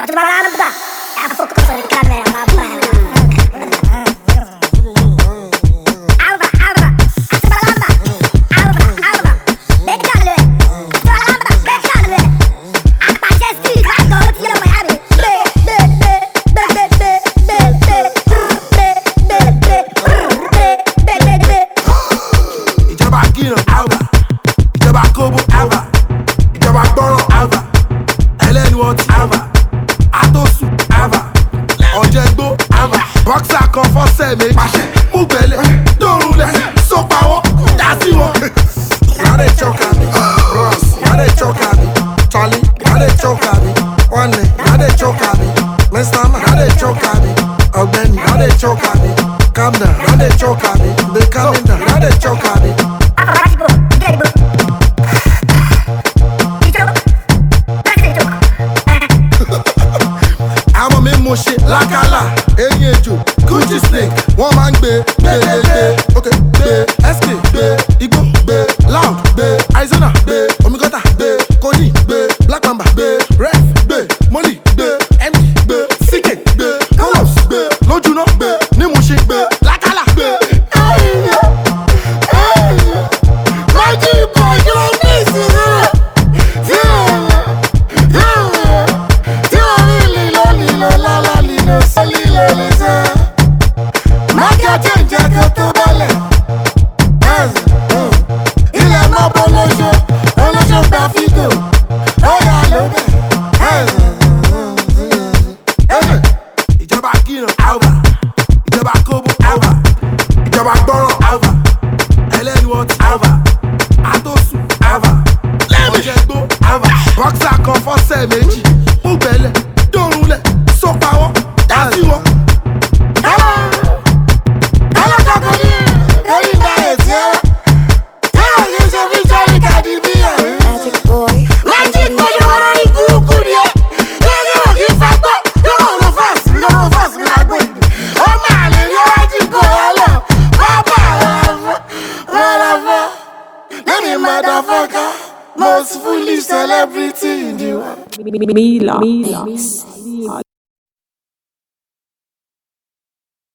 Atmaranda, a pouco para canela, Alba, alba, atmaranda, alba, alba, bekale, atmaranda, bekale, a paixão que vai todo dia vai abrir. Ìjọba kìlọ̀ àwà, ìjọba kóbó àwà, ìjọba gbọ́rọ̀ àwà, ẹlẹ́nu ọtí àwà igbó àmà bọ́ksà kan fọ́sẹ̀ mi pàṣẹ mú gbẹ̀lẹ̀ dòrùn lẹ̀ sọ́pà wọn dá sí wọn. Yàrá ìjọka mi, Ross, yàrá ìjọka mi, Charlie, yàrá ìjọka mi, Wale, yàrá ìjọka mi, Mr. Man, yàrá ìjọka mi, Ọ̀gbẹ́ni, yàrá ìjọka mi, Camden, yàrá ìjọka mi, Bekaminda, yàrá ìjọka mi. mo ṣe lákàlà eyín ejò gucci snake wọ́n máa ń gbé gbégbégbé. àwa gbọ́ràn àwa ẹlẹ́rìíwọ́ ti àwa àtòsùn àwa ọ̀jẹ̀gbó àwa bọ́ksà kan fọ́sẹ̀ méjì. motherfucker, most foolish celebrity in the world. Mila. Mila.